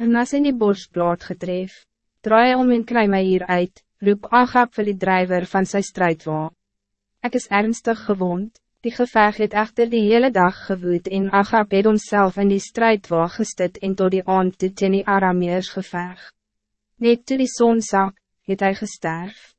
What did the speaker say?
en in die borstplaat getref. Draai om en kry my hier uit, roep Agap vir die drijver van sy strijdwa. Ik is ernstig gewond, die geveg het echter die hele dag gewoed en Agap het homself in die strijdwa gestit en tot die aand toe teen die Arameers geveg. Net toe die son zak, het hy gesterf.